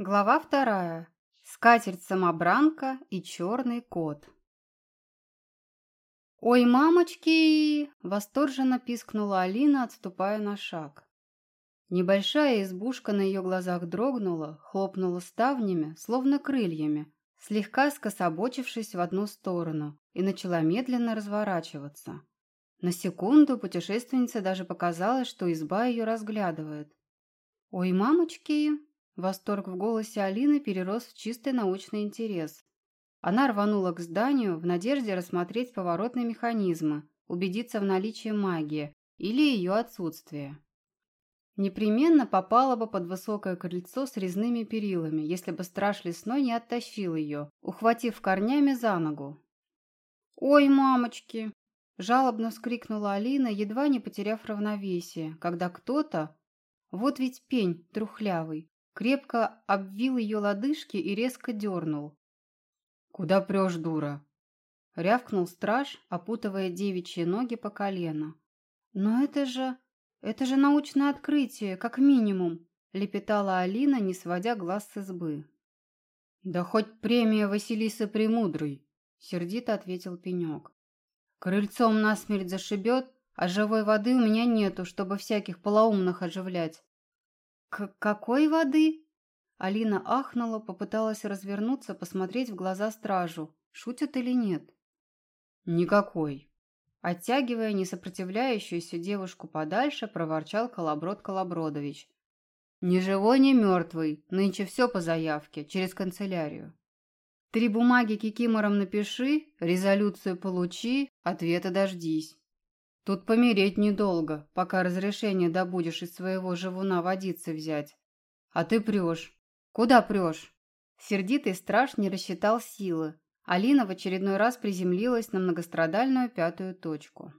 Глава вторая. Скатерть-самобранка и черный кот. «Ой, мамочки!» – восторженно пискнула Алина, отступая на шаг. Небольшая избушка на ее глазах дрогнула, хлопнула ставнями, словно крыльями, слегка скособочившись в одну сторону, и начала медленно разворачиваться. На секунду путешественнице даже показалось, что изба ее разглядывает. «Ой, мамочки!» Восторг в голосе Алины перерос в чистый научный интерес. Она рванула к зданию в надежде рассмотреть поворотные механизмы, убедиться в наличии магии или ее отсутствии. Непременно попала бы под высокое крыльцо с резными перилами, если бы страж лесной не оттащил ее, ухватив корнями за ногу. «Ой, мамочки!» – жалобно вскрикнула Алина, едва не потеряв равновесие, когда кто-то, вот ведь пень трухлявый, крепко обвил ее лодыжки и резко дернул. «Куда прешь, дура?» — рявкнул страж, опутывая девичьи ноги по колено. «Но это же... это же научное открытие, как минимум!» — лепетала Алина, не сводя глаз с избы. «Да хоть премия Василисы Премудрой!» — сердито ответил Пенек. «Крыльцом насмерть зашибет, а живой воды у меня нету, чтобы всяких полоумных оживлять. «К какой воды?» Алина ахнула, попыталась развернуться, посмотреть в глаза стражу. Шутят или нет? «Никакой». Оттягивая несопротивляющуюся девушку подальше, проворчал Колоброд Колобродович. «Ни живой, ни мертвый. Нынче все по заявке, через канцелярию. Три бумаги кикимором напиши, резолюцию получи, ответа дождись. Тут помереть недолго, пока разрешение добудешь из своего живуна водицы взять. А ты прешь. Куда прешь? Сердитый страж не рассчитал силы. Алина в очередной раз приземлилась на многострадальную пятую точку.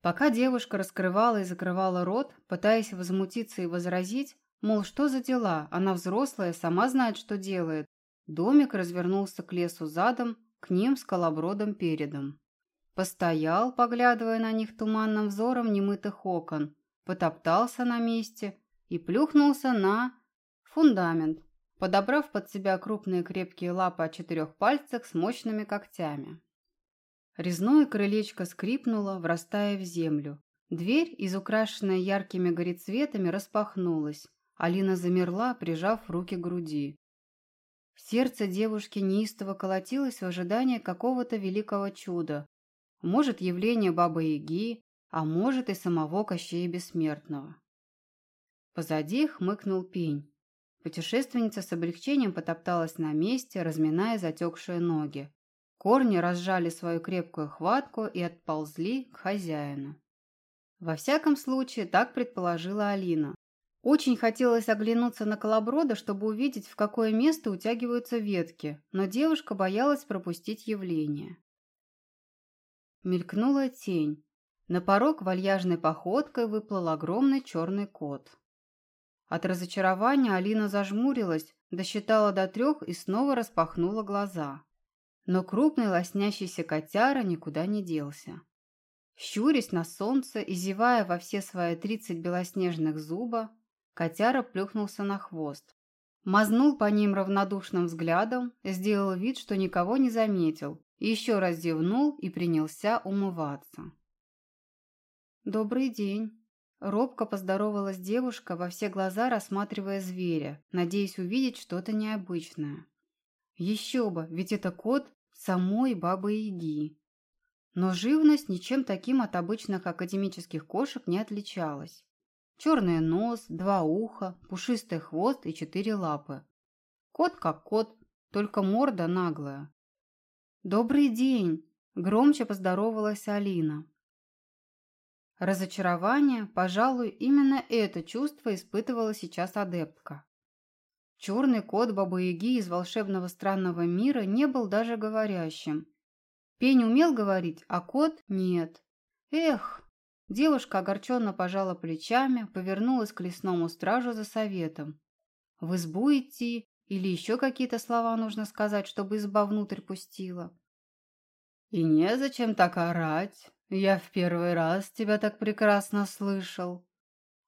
Пока девушка раскрывала и закрывала рот, пытаясь возмутиться и возразить, мол, что за дела, она взрослая, сама знает, что делает, домик развернулся к лесу задом, к ним с колобродом передом. Постоял, поглядывая на них туманным взором немытых окон, потоптался на месте и плюхнулся на фундамент, подобрав под себя крупные крепкие лапы о четырех пальцах с мощными когтями. Резное крылечко скрипнуло, врастая в землю. Дверь, изукрашенная яркими горецветами, распахнулась. Алина замерла, прижав руки к груди. Сердце девушки неистово колотилось в ожидании какого-то великого чуда, может, явление Бабы-Яги, а может и самого Кощея Бессмертного. Позади хмыкнул пень. Путешественница с облегчением потопталась на месте, разминая затекшие ноги. Корни разжали свою крепкую хватку и отползли к хозяину. Во всяком случае, так предположила Алина. Очень хотелось оглянуться на колоброда, чтобы увидеть, в какое место утягиваются ветки, но девушка боялась пропустить явление. Мелькнула тень. На порог вальяжной походкой выплыл огромный черный кот. От разочарования Алина зажмурилась, досчитала до трех и снова распахнула глаза. Но крупный лоснящийся котяра никуда не делся. Щурясь на солнце и зевая во все свои тридцать белоснежных зуба, котяра плюхнулся на хвост. Мазнул по ним равнодушным взглядом, сделал вид, что никого не заметил, еще раз зевнул и принялся умываться. «Добрый день!» Робко поздоровалась девушка, во все глаза рассматривая зверя, надеясь увидеть что-то необычное. Еще бы, ведь это кот самой Бабы-Яги. Но живность ничем таким от обычных академических кошек не отличалась. Черный нос, два уха, пушистый хвост и четыре лапы. Кот как кот, только морда наглая. «Добрый день!» – громче поздоровалась Алина. Разочарование, пожалуй, именно это чувство испытывала сейчас адептка. Черный кот Бабы-Яги из волшебного странного мира не был даже говорящим. Пень умел говорить, а кот – нет. Эх! Девушка огорченно пожала плечами, повернулась к лесному стражу за советом. В избу идти или еще какие-то слова нужно сказать, чтобы изба внутрь пустила. И незачем так орать. Я в первый раз тебя так прекрасно слышал.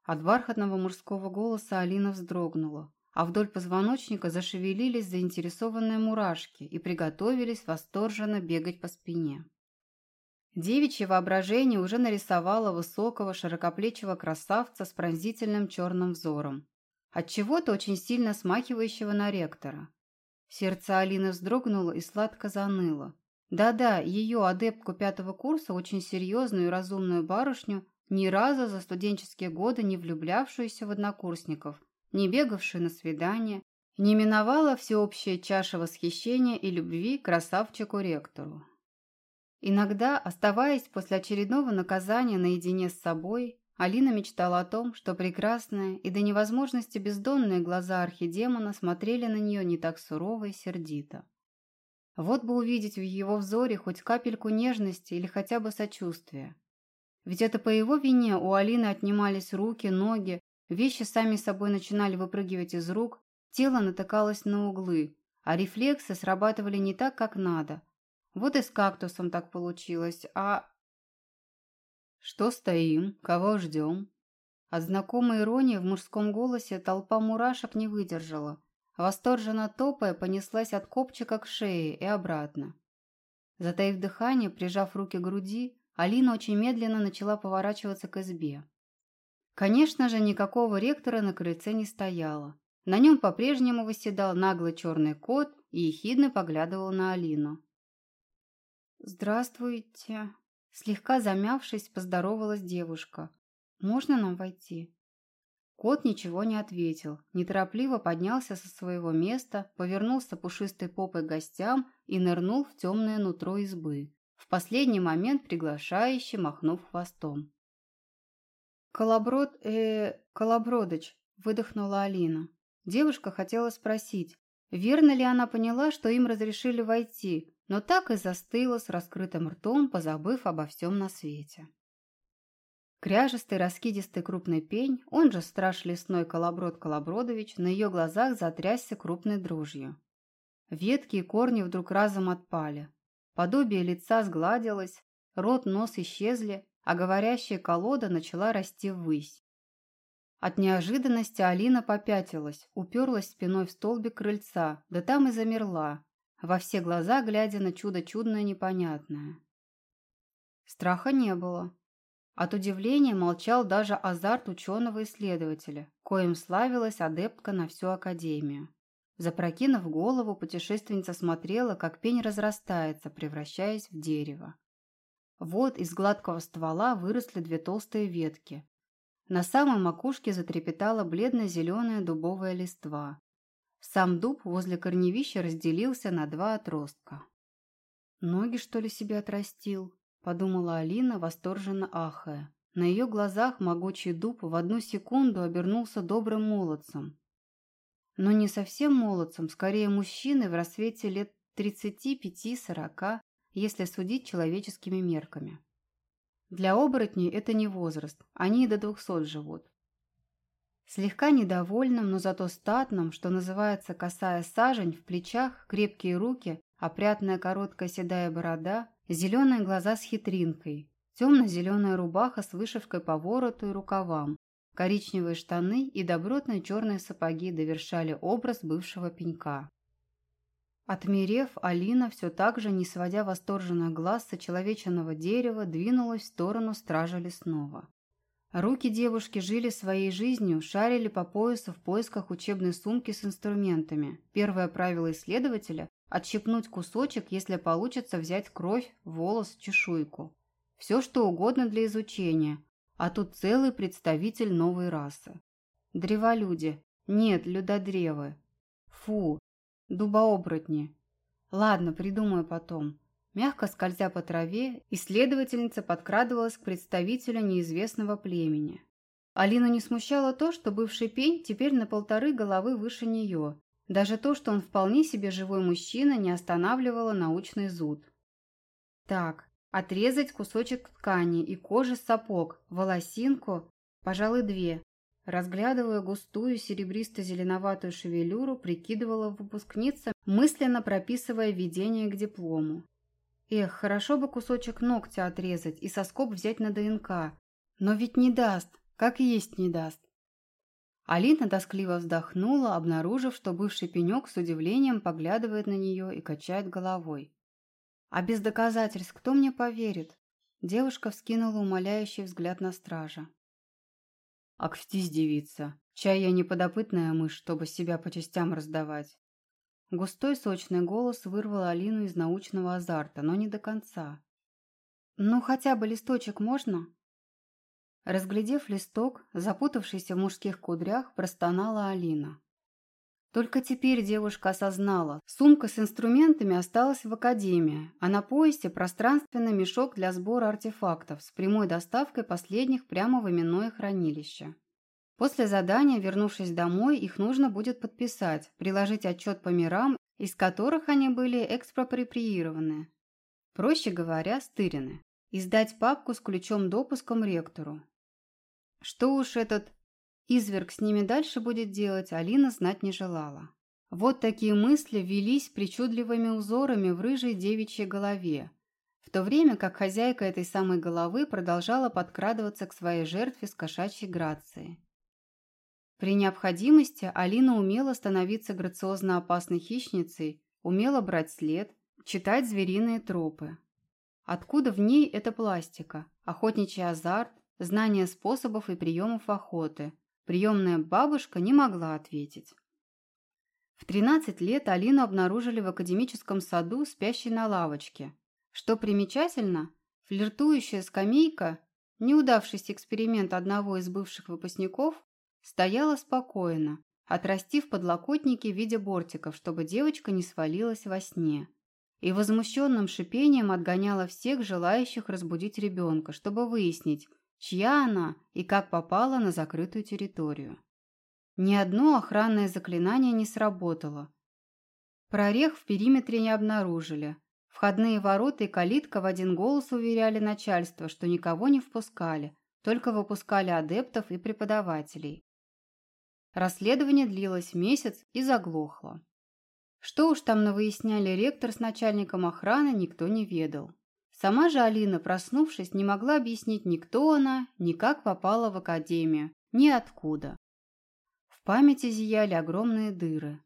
От бархатного мужского голоса Алина вздрогнула. а вдоль позвоночника зашевелились заинтересованные мурашки и приготовились восторженно бегать по спине. Девичье воображение уже нарисовало высокого, широкоплечего красавца с пронзительным черным взором, отчего-то очень сильно смахивающего на ректора. Сердце Алины вздрогнуло и сладко заныло. Да-да, ее адептку пятого курса, очень серьезную и разумную барышню, ни разу за студенческие годы не влюблявшуюся в однокурсников, не бегавшую на свидание, не миновала всеобщая чаша восхищения и любви красавчику-ректору. Иногда, оставаясь после очередного наказания наедине с собой, Алина мечтала о том, что прекрасные и до невозможности бездонные глаза архидемона смотрели на нее не так сурово и сердито. Вот бы увидеть в его взоре хоть капельку нежности или хотя бы сочувствия. Ведь это по его вине у Алины отнимались руки, ноги, вещи сами собой начинали выпрыгивать из рук, тело натыкалось на углы, а рефлексы срабатывали не так, как надо. Вот и с кактусом так получилось, а... Что стоим? Кого ждем? От знакомой иронии в мужском голосе толпа мурашек не выдержала. Восторженно топая, понеслась от копчика к шее и обратно. Затаив дыхание, прижав руки к груди, Алина очень медленно начала поворачиваться к избе. Конечно же, никакого ректора на крыльце не стояло. На нем по-прежнему восседал наглый черный кот и ехидно поглядывал на Алину. «Здравствуйте!» Слегка замявшись, поздоровалась девушка. «Можно нам войти?» Кот ничего не ответил, неторопливо поднялся со своего места, повернулся пушистой попой к гостям и нырнул в темное нутро избы, в последний момент приглашающе махнув хвостом. «Колоброд, э, Колобродыч», – выдохнула Алина. Девушка хотела спросить, верно ли она поняла, что им разрешили войти, но так и застыла с раскрытым ртом, позабыв обо всем на свете. Кряжестый, раскидистый крупный пень, он же страж лесной Колоброд Колобродович, на ее глазах затрясся крупной дрожью. Ветки и корни вдруг разом отпали. Подобие лица сгладилось, рот, нос исчезли, а говорящая колода начала расти ввысь. От неожиданности Алина попятилась, уперлась спиной в столбик крыльца, да там и замерла, во все глаза глядя на чудо чудное непонятное. Страха не было. От удивления молчал даже азарт ученого-исследователя, коим славилась адептка на всю академию. Запрокинув голову, путешественница смотрела, как пень разрастается, превращаясь в дерево. Вот из гладкого ствола выросли две толстые ветки. На самой макушке затрепетала бледно-зеленая дубовая листва. Сам дуб возле корневища разделился на два отростка. «Ноги, что ли, себе отрастил?» – подумала Алина, восторженно ахая. На ее глазах могучий дуб в одну секунду обернулся добрым молодцем. Но не совсем молодцем, скорее мужчиной в рассвете лет 35-40, если судить человеческими мерками. Для оборотней это не возраст, они и до двухсот живут. Слегка недовольным, но зато статным, что называется косая сажень, в плечах, крепкие руки, опрятная короткая седая борода, зеленые глаза с хитринкой, темно-зеленая рубаха с вышивкой по вороту и рукавам, коричневые штаны и добротные черные сапоги довершали образ бывшего пенька. Отмерев, Алина, все так же, не сводя восторженных глаз с человеченного дерева, двинулась в сторону стража лесного. Руки девушки жили своей жизнью, шарили по поясу в поисках учебной сумки с инструментами. Первое правило исследователя – отщипнуть кусочек, если получится взять кровь, волос, чешуйку. Все, что угодно для изучения, а тут целый представитель новой расы. Древолюди. Нет, людодревы. Фу, дубооборотни. Ладно, придумаю потом. Мягко скользя по траве, исследовательница подкрадывалась к представителю неизвестного племени. Алину не смущало то, что бывший пень теперь на полторы головы выше нее. Даже то, что он вполне себе живой мужчина, не останавливало научный зуд. Так, отрезать кусочек ткани и кожи сапог, волосинку, пожалуй, две. Разглядывая густую серебристо-зеленоватую шевелюру, прикидывала выпускница, мысленно прописывая введение к диплому. Эх, хорошо бы кусочек ногтя отрезать и соскоб взять на ДНК. Но ведь не даст, как есть не даст. Алина тоскливо вздохнула, обнаружив, что бывший пенек с удивлением поглядывает на нее и качает головой. «А без доказательств кто мне поверит?» Девушка вскинула умоляющий взгляд на стража. «Акстись, девица, чай я не подопытная мышь, чтобы себя по частям раздавать». Густой сочный голос вырвал Алину из научного азарта, но не до конца. «Ну, хотя бы листочек можно?» Разглядев листок, запутавшийся в мужских кудрях, простонала Алина. Только теперь девушка осознала, сумка с инструментами осталась в академии, а на поясе пространственный мешок для сбора артефактов с прямой доставкой последних прямо в именное хранилище. После задания, вернувшись домой, их нужно будет подписать, приложить отчет по мирам, из которых они были экспроприированы. Проще говоря, стырены. И сдать папку с ключом-допуском ректору, что уж этот изверг с ними дальше будет делать, Алина знать не желала. Вот такие мысли велись причудливыми узорами в рыжей девичьей голове, в то время как хозяйка этой самой головы продолжала подкрадываться к своей жертве с кошачьей грацией. При необходимости Алина умела становиться грациозно опасной хищницей, умела брать след, читать звериные тропы. Откуда в ней эта пластика, охотничий азарт, знание способов и приемов охоты. Приемная бабушка не могла ответить. В 13 лет Алину обнаружили в академическом саду спящей на лавочке. Что примечательно, флиртующая скамейка, неудавшийся эксперимент одного из бывших выпускников, стояла спокойно, отрастив подлокотники в виде бортиков, чтобы девочка не свалилась во сне. И возмущенным шипением отгоняла всех желающих разбудить ребенка, чтобы выяснить, чья она и как попала на закрытую территорию. Ни одно охранное заклинание не сработало. Прорех в периметре не обнаружили. Входные ворота и калитка в один голос уверяли начальство, что никого не впускали, только выпускали адептов и преподавателей. Расследование длилось месяц и заглохло. Что уж там навыясняли ректор с начальником охраны, никто не ведал. Сама же Алина, проснувшись, не могла объяснить ни кто она, ни как попала в академию, ни откуда. В памяти зияли огромные дыры.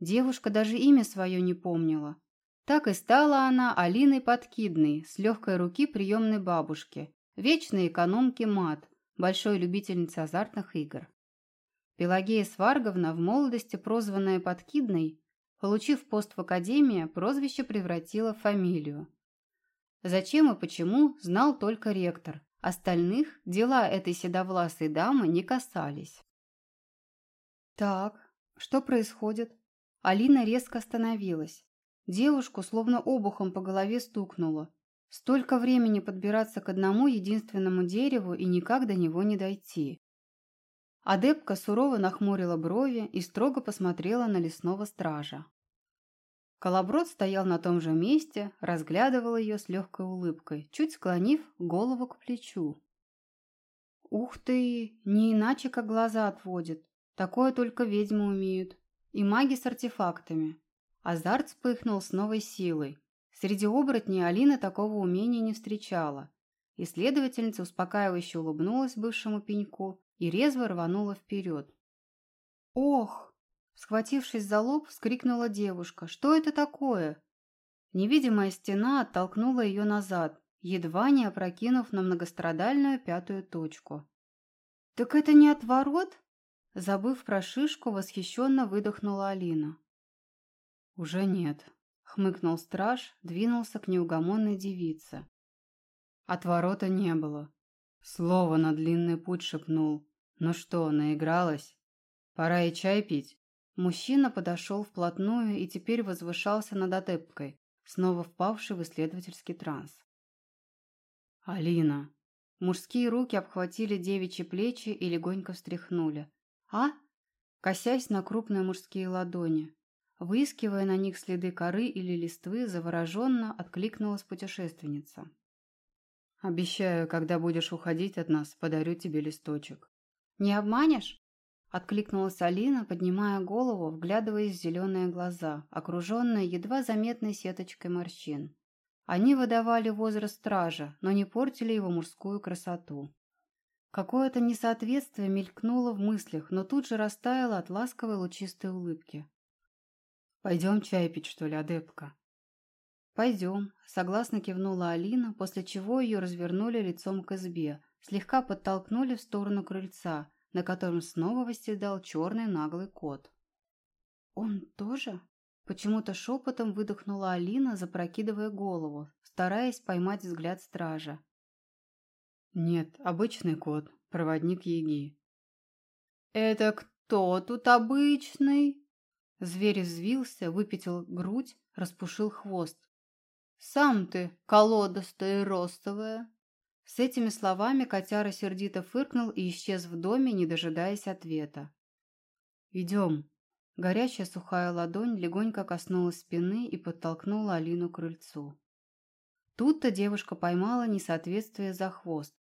Девушка даже имя свое не помнила. Так и стала она Алиной Подкидной, с легкой руки приемной бабушки, вечной экономки мат, большой любительницы азартных игр. Пелагея Сварговна, в молодости прозванная Подкидной, получив пост в академии, прозвище превратила в фамилию. Зачем и почему, знал только ректор. Остальных дела этой седовласой дамы не касались. «Так, что происходит?» Алина резко остановилась. Девушку словно обухом по голове стукнуло. Столько времени подбираться к одному единственному дереву и никак до него не дойти. Адепка сурово нахмурила брови и строго посмотрела на лесного стража. Колоброд стоял на том же месте, разглядывал ее с легкой улыбкой, чуть склонив голову к плечу. «Ух ты! Не иначе, как глаза отводит. Такое только ведьмы умеют. И маги с артефактами». Азарт вспыхнул с новой силой. Среди оборотней Алина такого умения не встречала. Исследовательница успокаивающе улыбнулась бывшему пеньку и резво рванула вперед. «Ох!» Схватившись за лоб, вскрикнула девушка. «Что это такое?» Невидимая стена оттолкнула ее назад, едва не опрокинув на многострадальную пятую точку. «Так это не отворот?» Забыв про шишку, восхищенно выдохнула Алина. «Уже нет», — хмыкнул страж, двинулся к неугомонной девице. Отворота не было. Слово на длинный путь шепнул. «Ну что, наигралась? Пора и чай пить?» Мужчина подошел вплотную и теперь возвышался над адепткой, снова впавший в исследовательский транс. «Алина!» Мужские руки обхватили девичьи плечи и легонько встряхнули. «А?» Косясь на крупные мужские ладони. Выискивая на них следы коры или листвы, завороженно откликнулась путешественница. «Обещаю, когда будешь уходить от нас, подарю тебе листочек». «Не обманешь?» Откликнулась Алина, поднимая голову, вглядываясь в зеленые глаза, окруженные едва заметной сеточкой морщин. Они выдавали возраст стража, но не портили его мужскую красоту. Какое-то несоответствие мелькнуло в мыслях, но тут же растаяло от ласковой лучистой улыбки. «Пойдем чай пить, что ли, адепка?» «Пойдем», — согласно кивнула Алина, после чего ее развернули лицом к избе, слегка подтолкнули в сторону крыльца, на котором снова восседал черный наглый кот. «Он тоже?» Почему-то шепотом выдохнула Алина, запрокидывая голову, стараясь поймать взгляд стража. «Нет, обычный кот, проводник Еги». «Это кто тут обычный?» Зверь взвился, выпятил грудь, распушил хвост. «Сам ты, колодостая и ростовая!» С этими словами котяра сердито фыркнул и исчез в доме, не дожидаясь ответа. «Идем!» Горячая сухая ладонь легонько коснулась спины и подтолкнула Алину к крыльцу. Тут-то девушка поймала несоответствие за хвост.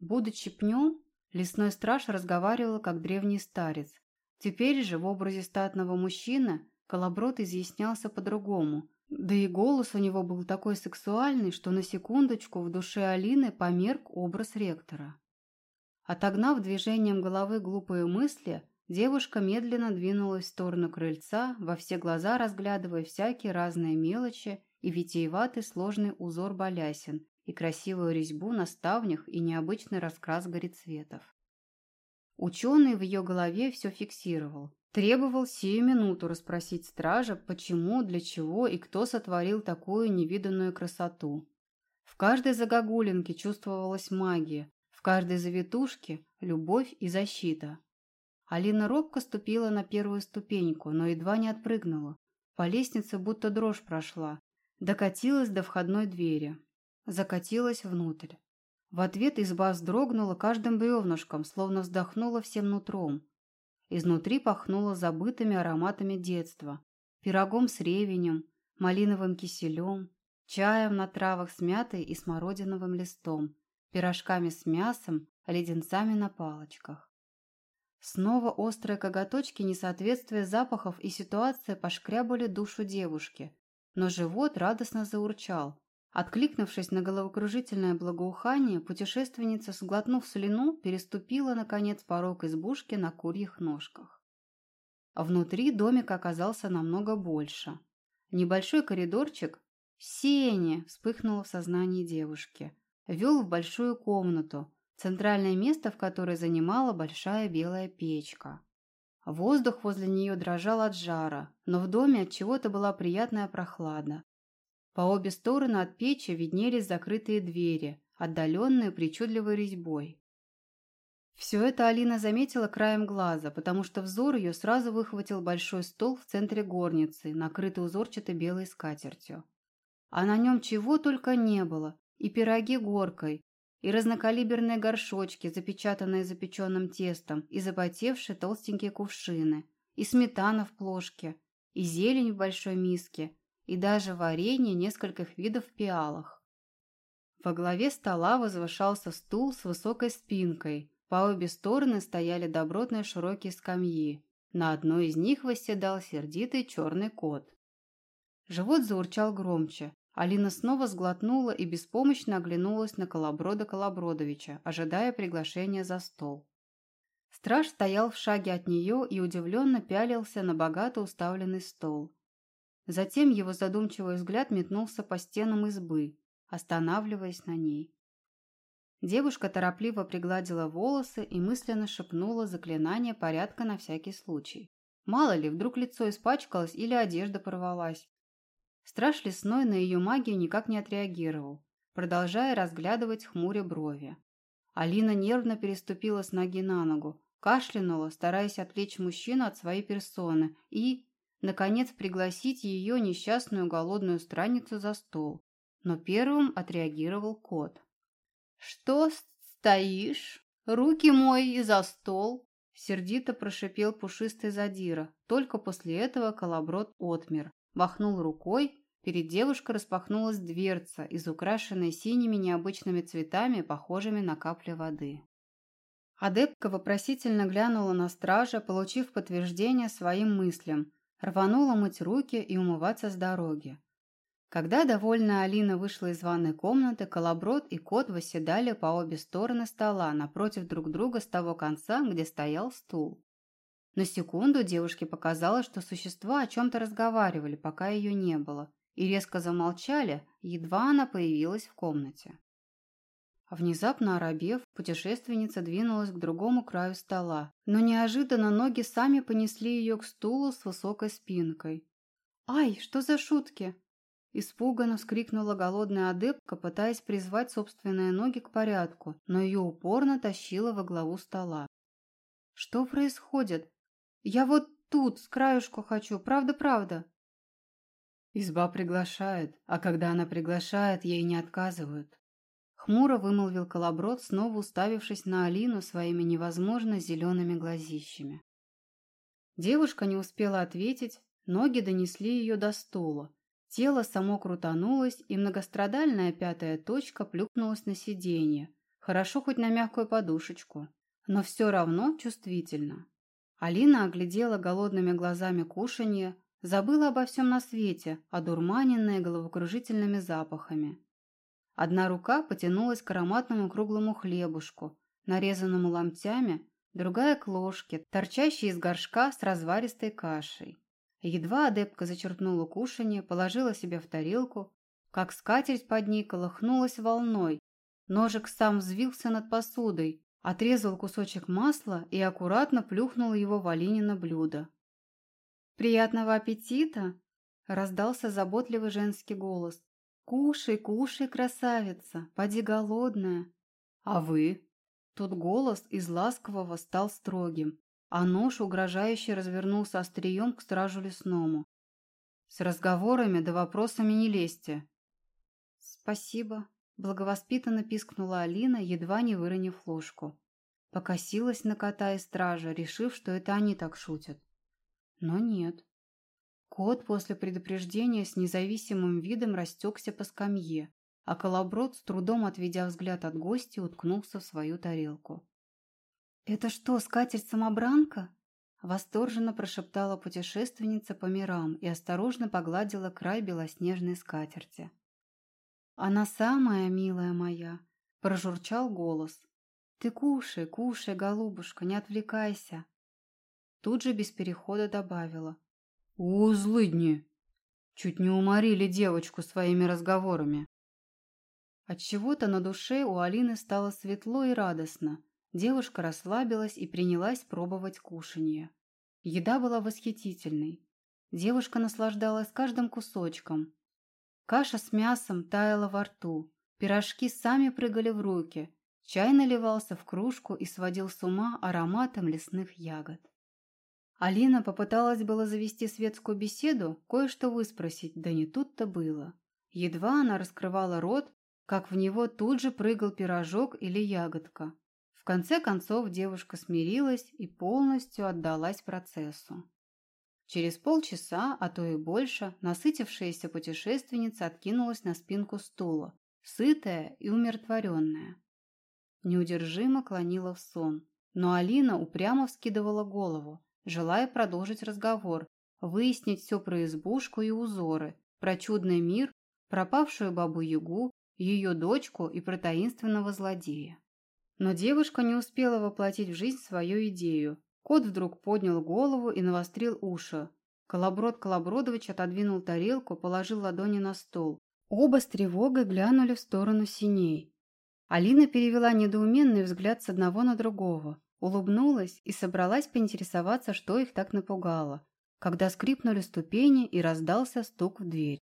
Будучи пнем, лесной страж разговаривал как древний старец. Теперь же в образе статного мужчины Колоброд изъяснялся по-другому, да и голос у него был такой сексуальный, что на секундочку в душе Алины померк образ ректора. Отогнав движением головы глупые мысли, девушка медленно двинулась в сторону крыльца, во все глаза разглядывая всякие разные мелочи и витиеватый сложный узор балясин, и красивую резьбу на ставнях и необычный раскрас горецветов. Ученый в ее голове все фиксировал. Требовал сию минуту расспросить стража, почему, для чего и кто сотворил такую невиданную красоту. В каждой загогулинке чувствовалась магия, в каждой завитушке – любовь и защита. Алина робко ступила на первую ступеньку, но едва не отпрыгнула. По лестнице будто дрожь прошла, докатилась до входной двери, закатилась внутрь. В ответ изба вздрогнула каждым бревнышком, словно вздохнула всем нутром. Изнутри пахнуло забытыми ароматами детства. Пирогом с ревенем, малиновым киселем, чаем на травах с мятой и смородиновым листом, пирожками с мясом, леденцами на палочках. Снова острые коготочки несоответствия запахов и ситуация пошкрябали душу девушки, но живот радостно заурчал, Откликнувшись на головокружительное благоухание, путешественница, сглотнув слюну, переступила, наконец, порог избушки на курьих ножках. Внутри домик оказался намного больше. Небольшой коридорчик «Сеня!» вспыхнуло в сознании девушки. Вел в большую комнату, центральное место в которой занимала большая белая печка. Воздух возле нее дрожал от жара, но в доме от чего-то была приятная прохлада. По обе стороны от печи виднелись закрытые двери, отдаленные причудливой резьбой. Все это Алина заметила краем глаза, потому что взор ее сразу выхватил большой стол в центре горницы, накрытый узорчатой белой скатертью. А на нем чего только не было, и пироги горкой, и разнокалиберные горшочки, запечатанные запеченным тестом, и запотевшие толстенькие кувшины, и сметана в плошке, и зелень в большой миске, и даже варенье нескольких видов в пиалах. Во главе стола возвышался стул с высокой спинкой, по обе стороны стояли добротные широкие скамьи. На одной из них восседал сердитый черный кот. Живот заурчал громче. Алина снова сглотнула и беспомощно оглянулась на Колоброда Колобродовича, ожидая приглашения за стол. Страж стоял в шаге от нее и удивленно пялился на богато уставленный стол. Затем его задумчивый взгляд метнулся по стенам избы, останавливаясь на ней. Девушка торопливо пригладила волосы и мысленно шепнула заклинание порядка на всякий случай. Мало ли, вдруг лицо испачкалось или одежда порвалась. Страж лесной на ее магию никак не отреагировал, продолжая разглядывать хмуря брови. Алина нервно переступила с ноги на ногу, кашлянула, стараясь отвлечь мужчину от своей персоны, и, наконец пригласить ее несчастную голодную страницу за стол. Но первым отреагировал кот. «Что стоишь? Руки мой и за стол!» Сердито прошипел пушистый задира. Только после этого колоброд отмер. Махнул рукой, перед девушкой распахнулась дверца, из украшенной синими необычными цветами, похожими на капли воды. Адепка вопросительно глянула на стража, получив подтверждение своим мыслям, Рванула мыть руки и умываться с дороги. Когда довольная Алина вышла из ванной комнаты, Колоброд и кот восседали по обе стороны стола, напротив друг друга с того конца, где стоял стул. На секунду девушке показалось, что существа о чем-то разговаривали, пока ее не было, и резко замолчали, едва она появилась в комнате. Внезапно оробев, путешественница двинулась к другому краю стола, но неожиданно ноги сами понесли ее к стулу с высокой спинкой. «Ай, что за шутки!» Испуганно вскрикнула голодная адепка, пытаясь призвать собственные ноги к порядку, но ее упорно тащило во главу стола. «Что происходит? Я вот тут, с краюшку хочу, правда-правда!» Изба приглашает, а когда она приглашает, ей не отказывают. Хмуро вымолвил колоброд, снова уставившись на Алину своими невозможно зелеными глазищами. Девушка не успела ответить, ноги донесли ее до стула, Тело само крутанулось, и многострадальная пятая точка плюхнулась на сиденье. Хорошо хоть на мягкую подушечку, но все равно чувствительно. Алина оглядела голодными глазами кушанье, забыла обо всем на свете, одурманенная головокружительными запахами. Одна рука потянулась к ароматному круглому хлебушку, нарезанному ломтями, другая к ложке, торчащей из горшка с разваристой кашей. Едва адепка зачерпнула кушанье, положила себе в тарелку, как скатерть под ней колыхнулась волной. Ножик сам взвился над посудой, отрезал кусочек масла и аккуратно плюхнул его в Алинино блюдо. «Приятного аппетита!» – раздался заботливый женский голос. «Кушай, кушай, красавица, поди голодная!» «А вы?» Тут голос из ласкового стал строгим а нож угрожающе развернулся острием к стражу лесному. «С разговорами да вопросами не лезьте». «Спасибо», – благовоспитанно пискнула Алина, едва не выронив ложку. Покосилась на кота и стража, решив, что это они так шутят. Но нет. Кот после предупреждения с независимым видом растекся по скамье, а колоброд, с трудом отведя взгляд от гостя, уткнулся в свою тарелку. «Это что, скатерть-самобранка?» Восторженно прошептала путешественница по мирам и осторожно погладила край белоснежной скатерти. «Она самая, милая моя!» – прожурчал голос. «Ты кушай, кушай, голубушка, не отвлекайся!» Тут же без перехода добавила. «У, злыдни! Чуть не уморили девочку своими разговорами!» Отчего-то на душе у Алины стало светло и радостно – Девушка расслабилась и принялась пробовать кушанье. Еда была восхитительной. Девушка наслаждалась каждым кусочком. Каша с мясом таяла во рту, пирожки сами прыгали в руки, чай наливался в кружку и сводил с ума ароматом лесных ягод. Алина попыталась было завести светскую беседу, кое-что выспросить, да не тут-то было. Едва она раскрывала рот, как в него тут же прыгал пирожок или ягодка. В конце концов девушка смирилась и полностью отдалась процессу. Через полчаса, а то и больше, насытившаяся путешественница откинулась на спинку стула, сытая и умиротворенная. Неудержимо клонила в сон, но Алина упрямо вскидывала голову, желая продолжить разговор, выяснить все про избушку и узоры, про чудный мир, пропавшую бабу-ягу, ее дочку и про таинственного злодея. Но девушка не успела воплотить в жизнь свою идею. Кот вдруг поднял голову и навострил уши. Колоброд Колобродович отодвинул тарелку, положил ладони на стол. Оба с тревогой глянули в сторону синей. Алина перевела недоуменный взгляд с одного на другого, улыбнулась и собралась поинтересоваться, что их так напугало, когда скрипнули ступени и раздался стук в дверь.